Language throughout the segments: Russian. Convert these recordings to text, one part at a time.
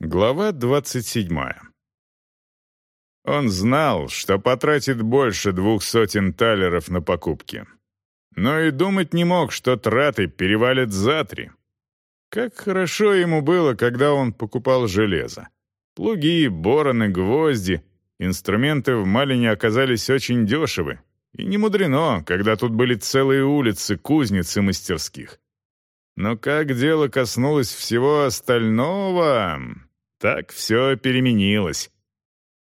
Глава 27. Он знал, что потратит больше двух сотен талеров на покупки. Но и думать не мог, что траты перевалят за три. Как хорошо ему было, когда он покупал железо. Плуги, бороны, гвозди, инструменты в Малине оказались очень дешевы. И не мудрено, когда тут были целые улицы кузниц и мастерских. Но как дело коснулось всего остального, так все переменилось.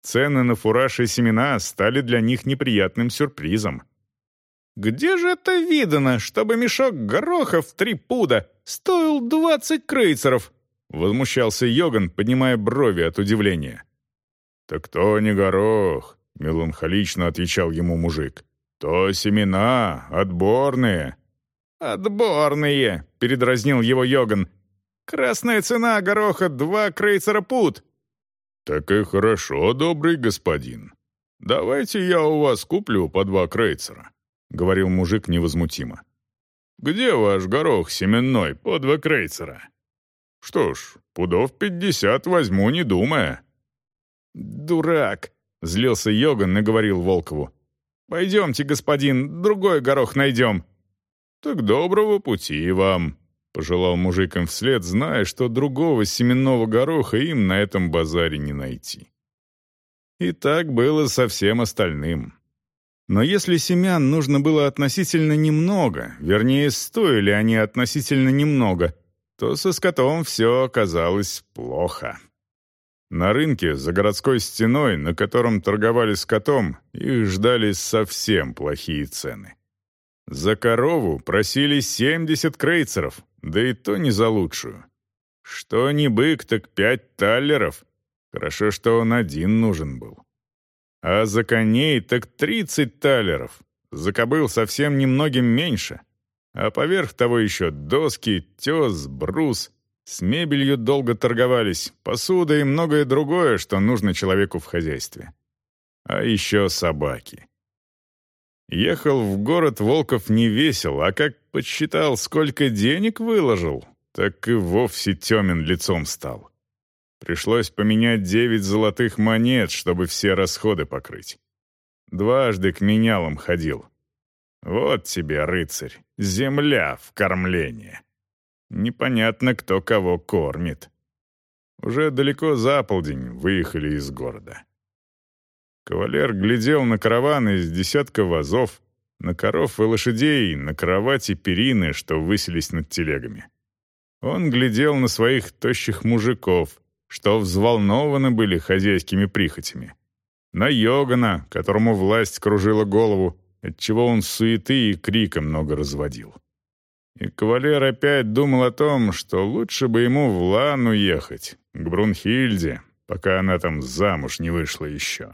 Цены на фураж и семена стали для них неприятным сюрпризом. «Где же это видано, чтобы мешок гороха в три пуда стоил двадцать крейцеров?» — возмущался Йоган, поднимая брови от удивления. «Так то не горох», — меланхолично отвечал ему мужик. «То семена, отборные». «Отборные», — передразнил его Йоган. Красная цена гороха два крейцера пут». «Так и хорошо, добрый господин. Давайте я у вас куплю по два крейцера», — говорил мужик невозмутимо. «Где ваш горох семенной по два крейцера?» «Что ж, пудов пятьдесят возьму, не думая». «Дурак!» — злился Йоган и говорил Волкову. «Пойдемте, господин, другой горох найдем». «Так доброго пути вам», Пожелал мужикам вслед, зная, что другого семенного гороха им на этом базаре не найти. И так было со всем остальным. Но если семян нужно было относительно немного, вернее, стоили они относительно немного, то со скотом все оказалось плохо. На рынке за городской стеной, на котором торговали скотом, их ждали совсем плохие цены. За корову просили 70 крейцеров, да и то не за лучшую. Что не бык, так пять таллеров. Хорошо, что он один нужен был. А за коней так 30 таллеров. За кобыл совсем немногим меньше. А поверх того еще доски, тез, брус. С мебелью долго торговались, посуда и многое другое, что нужно человеку в хозяйстве. А еще собаки. Ехал в город Волков не весел, а как подсчитал, сколько денег выложил, так и вовсе темен лицом стал. Пришлось поменять девять золотых монет, чтобы все расходы покрыть. Дважды к менялам ходил. Вот тебе, рыцарь, земля в кормление. Непонятно, кто кого кормит. Уже далеко за полдень выехали из города. Кавалер глядел на караван из десятка вазов, на коров и лошадей, на кровати перины, что высились над телегами. Он глядел на своих тощих мужиков, что взволнованы были хозяйскими прихотями. На Йогана, которому власть кружила голову, отчего он суеты и крика много разводил. И кавалер опять думал о том, что лучше бы ему в Лану ехать, к Брунхильде, пока она там замуж не вышла еще.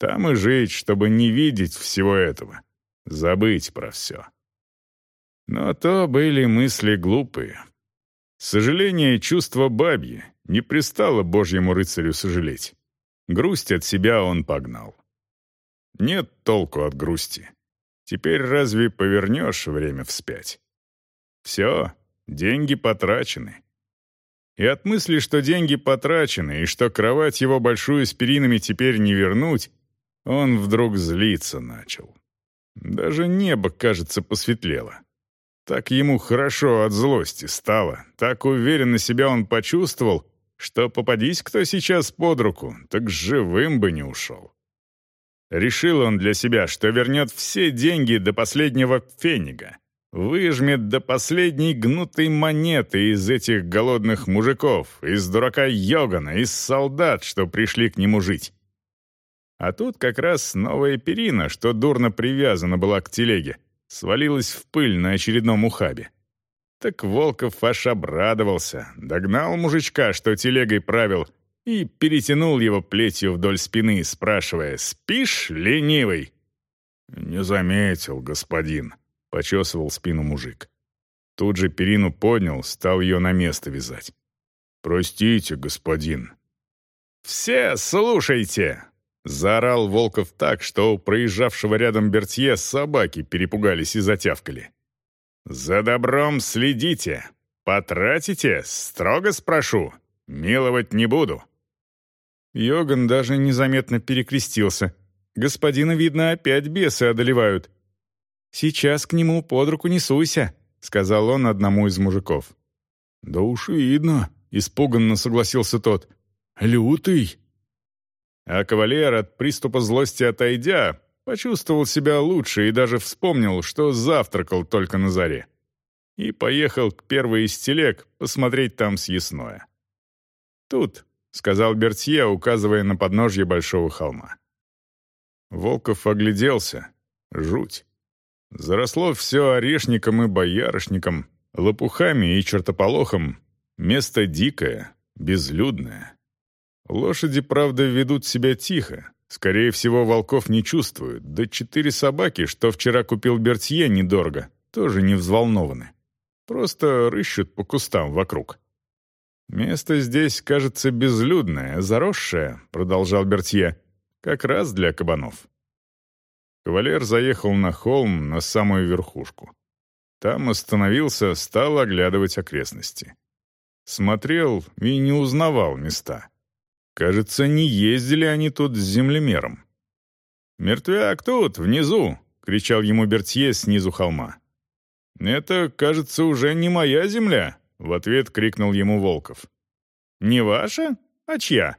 Там и жить, чтобы не видеть всего этого. Забыть про все. Но то были мысли глупые. Сожаление чувство бабье не пристало божьему рыцарю сожалеть. Грусть от себя он погнал. Нет толку от грусти. Теперь разве повернешь время вспять? Все, деньги потрачены. И от мысли, что деньги потрачены, и что кровать его большую с перинами теперь не вернуть, он вдруг злиться начал. Даже небо, кажется, посветлело. Так ему хорошо от злости стало, так уверенно себя он почувствовал, что попадись кто сейчас под руку, так живым бы не ушел. Решил он для себя, что вернет все деньги до последнего фенига, выжмет до последней гнутой монеты из этих голодных мужиков, из дурака Йогана, из солдат, что пришли к нему жить. А тут как раз новая перина, что дурно привязана была к телеге, свалилась в пыль на очередном ухабе. Так Волков аж обрадовался, догнал мужичка, что телегой правил, и перетянул его плетью вдоль спины, спрашивая «Спишь, ленивый?» «Не заметил, господин», — почесывал спину мужик. Тут же перину поднял, стал ее на место вязать. «Простите, господин». «Все слушайте!» Заорал Волков так, что у проезжавшего рядом Бертье собаки перепугались и затявкали. «За добром следите! Потратите, строго спрошу! Миловать не буду». Йоган даже незаметно перекрестился. Господина, видно, опять бесы одолевают. «Сейчас к нему под руку не суйся», — сказал он одному из мужиков. «Да уж видно», — испуганно согласился тот. «Лютый». А кавалер от приступа злости отойдя, почувствовал себя лучше и даже вспомнил, что завтракал только на заре. И поехал к первой из телег посмотреть там съестное. «Тут», — сказал Бертье, указывая на подножье большого холма. Волков огляделся. Жуть. Заросло все орешником и боярышником, лопухами и чертополохом. Место дикое, безлюдное. Лошади, правда, ведут себя тихо. Скорее всего, волков не чувствуют. Да четыре собаки, что вчера купил Бертье недорого, тоже не взволнованы. Просто рыщут по кустам вокруг. «Место здесь, кажется, безлюдное, заросшее», — продолжал Бертье, — «как раз для кабанов». Кавалер заехал на холм, на самую верхушку. Там остановился, стал оглядывать окрестности. Смотрел и не узнавал места. Кажется, не ездили они тут с землемером. «Мертвяк тут, внизу!» — кричал ему Бертье снизу холма. «Это, кажется, уже не моя земля!» — в ответ крикнул ему Волков. «Не ваша? А чья?»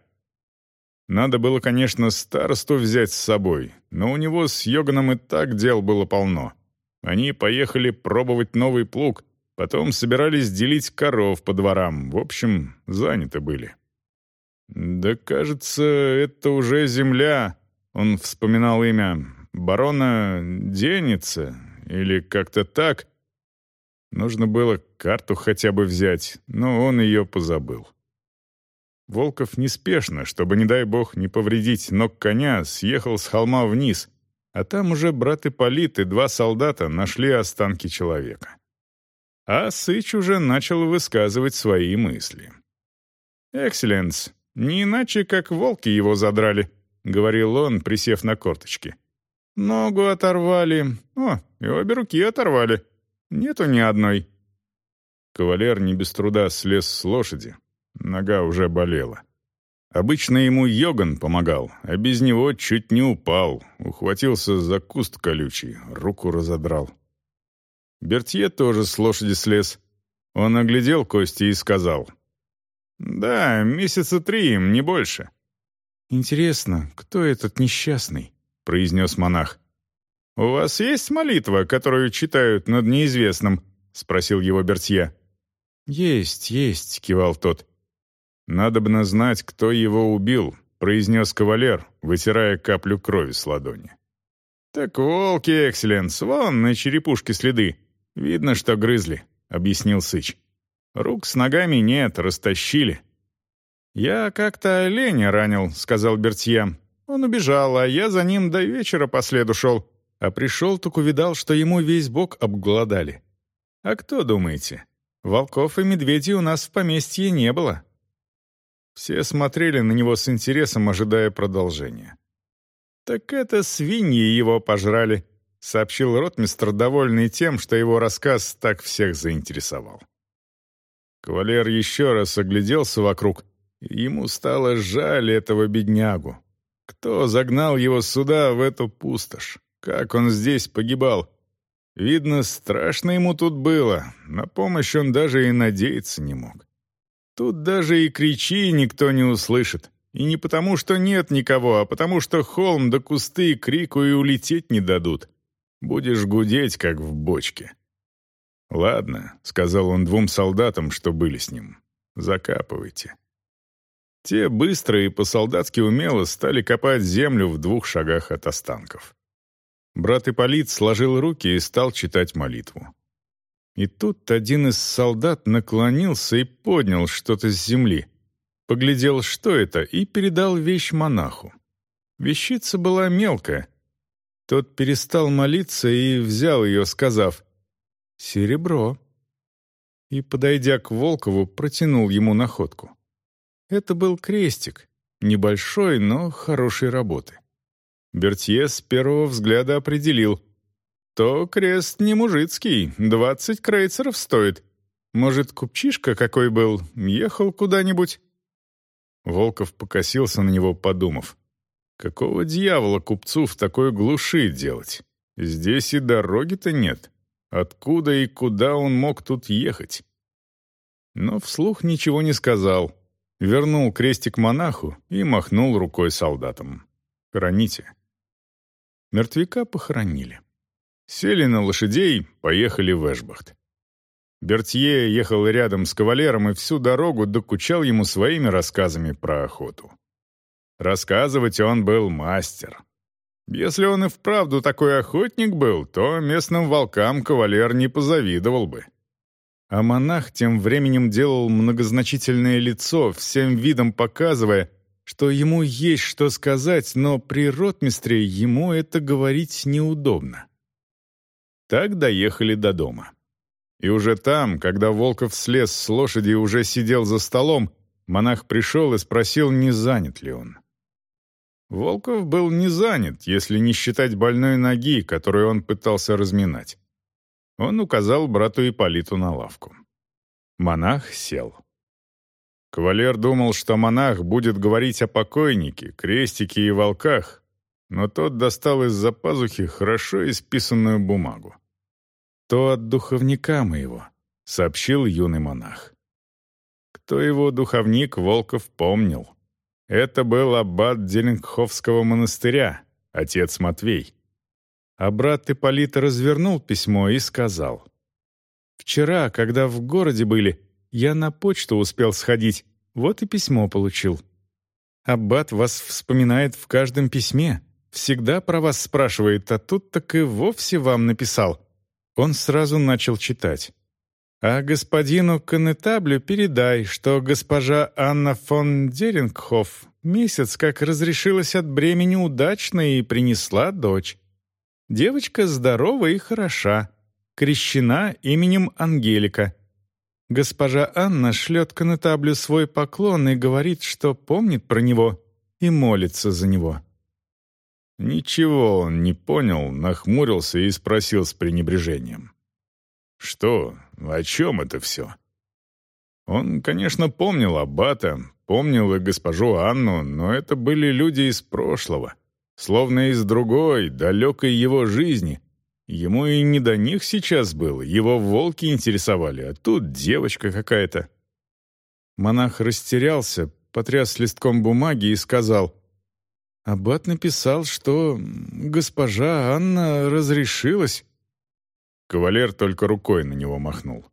Надо было, конечно, старосту взять с собой, но у него с Йоганом и так дел было полно. Они поехали пробовать новый плуг, потом собирались делить коров по дворам, в общем, заняты были. «Да, кажется, это уже земля», — он вспоминал имя, барона Деница, или как-то так. Нужно было карту хотя бы взять, но он ее позабыл. Волков неспешно, чтобы, не дай бог, не повредить ног коня, съехал с холма вниз, а там уже брат Ипполит и два солдата нашли останки человека. А Сыч уже начал высказывать свои мысли. «Экселленс, не иначе, как волки его задрали», — говорил он, присев на корточки. «Ногу оторвали. О, и обе руки оторвали. Нету ни одной». Кавалер не без труда слез с лошади, Нога уже болела. Обычно ему Йоган помогал, а без него чуть не упал, ухватился за куст колючий, руку разодрал. Бертье тоже с лошади слез. Он оглядел кости и сказал. «Да, месяца три, не больше». «Интересно, кто этот несчастный?» — произнес монах. «У вас есть молитва, которую читают над неизвестным?» — спросил его Бертье. «Есть, есть», — кивал тот. «Надобно знать, кто его убил», — произнес кавалер, вытирая каплю крови с ладони. «Так волки, экселленс, вон на черепушке следы. Видно, что грызли», — объяснил Сыч. «Рук с ногами нет, растащили». «Я как-то оленя ранил», — сказал Бертье. «Он убежал, а я за ним до вечера по следу шел. А пришел, так увидал, что ему весь бок обглодали. А кто, думаете? Волков и медведей у нас в поместье не было». Все смотрели на него с интересом, ожидая продолжения. «Так это свиньи его пожрали», — сообщил ротмистр, довольный тем, что его рассказ так всех заинтересовал. Кавалер еще раз огляделся вокруг, ему стало жаль этого беднягу. Кто загнал его сюда, в эту пустошь? Как он здесь погибал? Видно, страшно ему тут было, на помощь он даже и надеяться не мог. Тут даже и кричи никто не услышит. И не потому, что нет никого, а потому, что холм да кусты крику и улететь не дадут. Будешь гудеть, как в бочке. «Ладно», — сказал он двум солдатам, что были с ним. «Закапывайте». Те быстро и по-солдатски умело стали копать землю в двух шагах от останков. Брат Ипполит сложил руки и стал читать молитву. И тут один из солдат наклонился и поднял что-то с земли. Поглядел, что это, и передал вещь монаху. Вещица была мелкая. Тот перестал молиться и взял ее, сказав «Серебро». И, подойдя к Волкову, протянул ему находку. Это был крестик, небольшой, но хорошей работы. Бертье с первого взгляда определил — то крест не мужицкий, двадцать крейцеров стоит. Может, купчишка какой был, ехал куда-нибудь? Волков покосился на него, подумав. Какого дьявола купцу в такой глуши делать? Здесь и дороги-то нет. Откуда и куда он мог тут ехать? Но вслух ничего не сказал. Вернул крестик монаху и махнул рукой солдатам. «Хороните». Мертвяка похоронили. Сели на лошадей, поехали в Эшбахт. Бертье ехал рядом с кавалером и всю дорогу докучал ему своими рассказами про охоту. Рассказывать он был мастер. Если он и вправду такой охотник был, то местным волкам кавалер не позавидовал бы. А монах тем временем делал многозначительное лицо, всем видом показывая, что ему есть что сказать, но при ротмистре ему это говорить неудобно. Так доехали до дома. И уже там, когда Волков слез с лошади и уже сидел за столом, монах пришел и спросил, не занят ли он. Волков был не занят, если не считать больной ноги, которую он пытался разминать. Он указал брату Ипполиту на лавку. Монах сел. Кавалер думал, что монах будет говорить о покойнике, крестике и волках, но тот достал из-за пазухи хорошо исписанную бумагу то от духовника моего», — сообщил юный монах. Кто его духовник, Волков помнил. Это был аббат Делингховского монастыря, отец Матвей. А брат Ипполит развернул письмо и сказал. «Вчера, когда в городе были, я на почту успел сходить, вот и письмо получил. Аббат вас вспоминает в каждом письме, всегда про вас спрашивает, а тут так и вовсе вам написал. Он сразу начал читать. «А господину Конетаблю передай, что госпожа Анна фон Дерингхоф месяц как разрешилась от бремени удачно и принесла дочь. Девочка здорова и хороша, крещена именем Ангелика. Госпожа Анна шлет Конетаблю свой поклон и говорит, что помнит про него и молится за него». Ничего он не понял, нахмурился и спросил с пренебрежением. «Что? О чем это все?» Он, конечно, помнил Аббата, помнил и госпожу Анну, но это были люди из прошлого, словно из другой, далекой его жизни. Ему и не до них сейчас было, его волки интересовали, а тут девочка какая-то. Монах растерялся, потряс листком бумаги и сказал — Аббат написал, что госпожа Анна разрешилась. Кавалер только рукой на него махнул.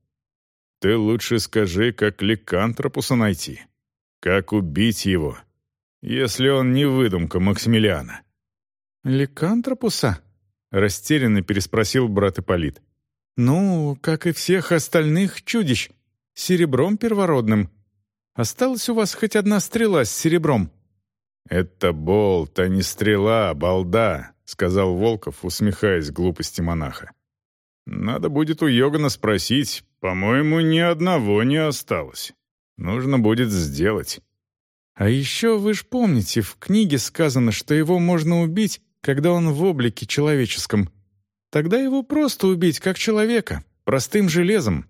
«Ты лучше скажи, как ликантропуса найти. Как убить его, если он не выдумка Максимилиана». «Ликантропуса?» — растерянно переспросил брат Ипполит. «Ну, как и всех остальных чудищ, серебром первородным. Осталась у вас хоть одна стрела с серебром?» «Это болт, а не стрела, балда», — сказал Волков, усмехаясь глупости монаха. «Надо будет у Йогана спросить. По-моему, ни одного не осталось. Нужно будет сделать». «А еще вы ж помните, в книге сказано, что его можно убить, когда он в облике человеческом. Тогда его просто убить, как человека, простым железом».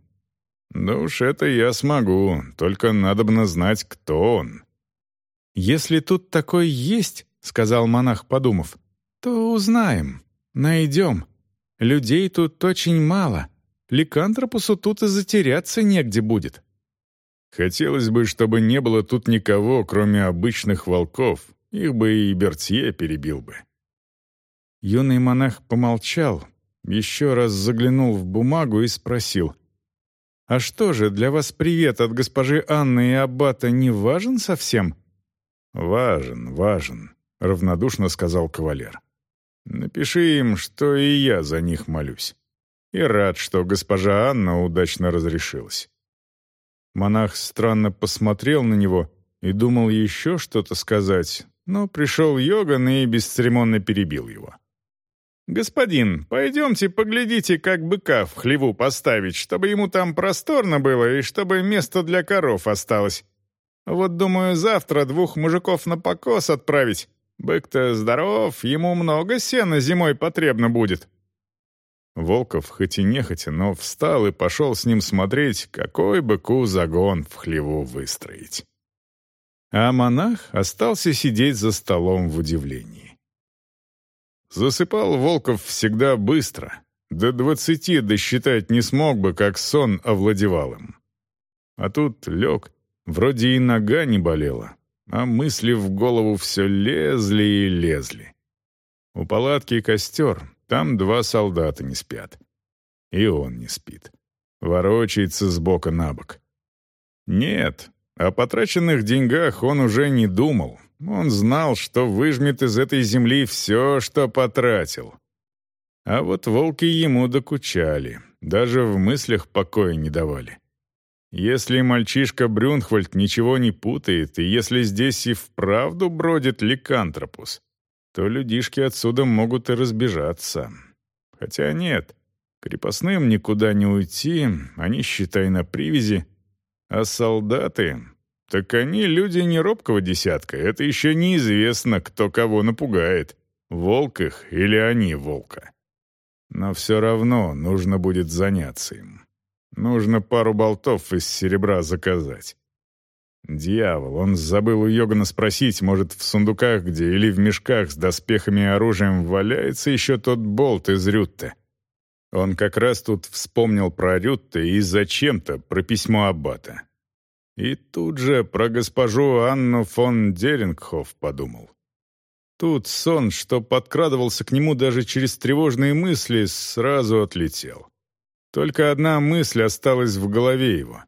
«Да уж это я смогу, только надо знать, кто он». «Если тут такой есть, — сказал монах, подумав, — то узнаем, найдем. Людей тут очень мало. Ликантропусу тут и затеряться негде будет». Хотелось бы, чтобы не было тут никого, кроме обычных волков. Их бы и Бертье перебил бы. Юный монах помолчал, еще раз заглянул в бумагу и спросил. «А что же, для вас привет от госпожи Анны и Аббата не важен совсем?» «Важен, важен», — равнодушно сказал кавалер. «Напиши им, что и я за них молюсь. И рад, что госпожа Анна удачно разрешилась». Монах странно посмотрел на него и думал еще что-то сказать, но пришел Йоган и бесцеремонно перебил его. «Господин, пойдемте поглядите, как быка в хлеву поставить, чтобы ему там просторно было и чтобы место для коров осталось. Вот думаю, завтра двух мужиков на покос отправить. Бык-то здоров, ему много сена зимой потребно будет». Волков, хоть и нехотя, но встал и пошел с ним смотреть, какой быку загон в хлеву выстроить. а монах остался сидеть за столом в удивлении. Засыпал Волков всегда быстро. До двадцати досчитать не смог бы, как сон овладевал им. А тут лег, вроде и нога не болела, а мысли в голову все лезли и лезли. У палатки костер, там два солдата не спят. И он не спит. Ворочается с бока на бок. Нет, о потраченных деньгах он уже не думал. Он знал, что выжмет из этой земли все, что потратил. А вот волки ему докучали, даже в мыслях покоя не давали. Если мальчишка Брюнхвальд ничего не путает, и если здесь и вправду бродит ликантропус, то людишки отсюда могут и разбежаться. Хотя нет, крепостным никуда не уйти, они, считай, на привязи. А солдаты... Так они люди не робкого десятка, это еще неизвестно, кто кого напугает, волк их или они волка. Но все равно нужно будет заняться им. Нужно пару болтов из серебра заказать. Дьявол, он забыл у Йогана спросить, может, в сундуках где или в мешках с доспехами и оружием валяется еще тот болт из Рютте. Он как раз тут вспомнил про Рютте и зачем-то про письмо Аббата. И тут же про госпожу Анну фон Дерингхоф подумал. Тут сон, что подкрадывался к нему даже через тревожные мысли, сразу отлетел. Только одна мысль осталась в голове его.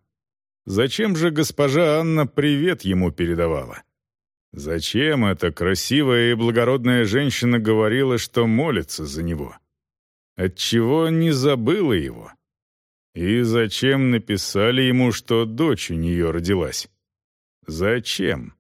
Зачем же госпожа Анна привет ему передавала? Зачем эта красивая и благородная женщина говорила, что молится за него? Отчего не забыла его? И зачем написали ему, что дочь у нее родилась? Зачем?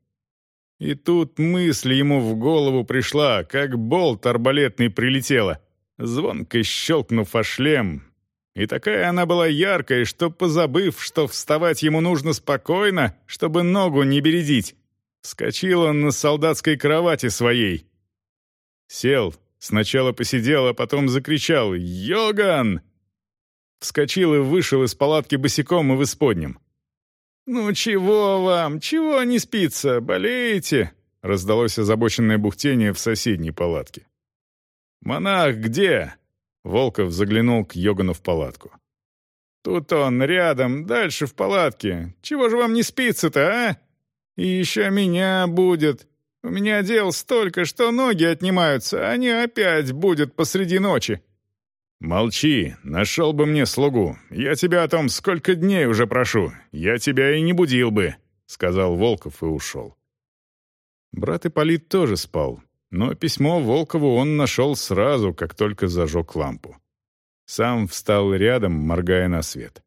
И тут мысль ему в голову пришла, как болт арбалетный прилетела, звонко щелкнув о шлем. И такая она была яркая, что, позабыв, что вставать ему нужно спокойно, чтобы ногу не бередить, вскочил он на солдатской кровати своей. Сел, сначала посидел, а потом закричал «Йоган!» Вскочил и вышел из палатки босиком и в исподнем. «Ну чего вам? Чего не спится? Болеете?» — раздалось озабоченное бухтение в соседней палатке. «Монах где?» — Волков заглянул к Йогану в палатку. «Тут он, рядом, дальше в палатке. Чего же вам не спится-то, а? И еще меня будет. У меня дел столько, что ноги отнимаются, а они опять будут посреди ночи». «Молчи, нашел бы мне слугу. Я тебя о том сколько дней уже прошу. Я тебя и не будил бы», — сказал Волков и ушел. Брат Ипполит тоже спал, но письмо Волкову он нашел сразу, как только зажег лампу. Сам встал рядом, моргая на свет.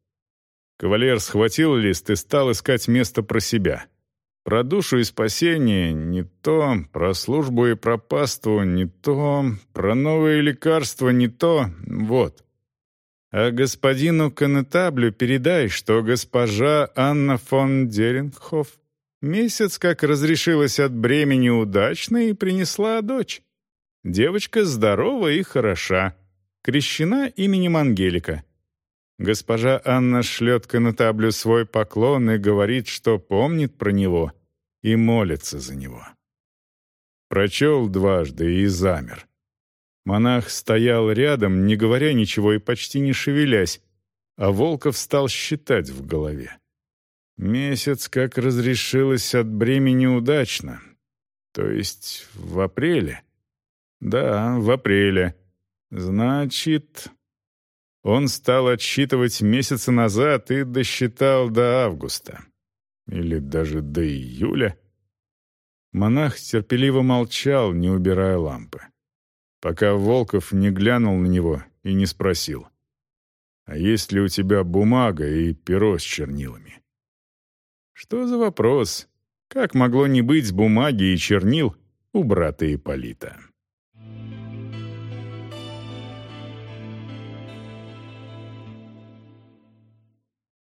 Кавалер схватил лист и стал искать место про себя — про душу и спасение не то, про службу и про паству не то, про новые лекарства не то, вот. А господину Конетаблю передай, что госпожа Анна фон Дерингхоф месяц как разрешилась от бремени удачно и принесла дочь. Девочка здорова и хороша, крещена именем Ангелика. Госпожа Анна шлет конотаблю свой поклон и говорит, что помнит про него и молится за него. Прочел дважды и замер. Монах стоял рядом, не говоря ничего и почти не шевелясь, а Волков стал считать в голове. Месяц как разрешилось от бремени удачно. То есть в апреле? Да, в апреле. Значит, он стал отсчитывать месяцы назад и досчитал до августа. Или даже до июля. Монах терпеливо молчал, не убирая лампы. Пока Волков не глянул на него и не спросил. «А есть ли у тебя бумага и перо с чернилами?» Что за вопрос? Как могло не быть бумаги и чернил у брата Ипполита?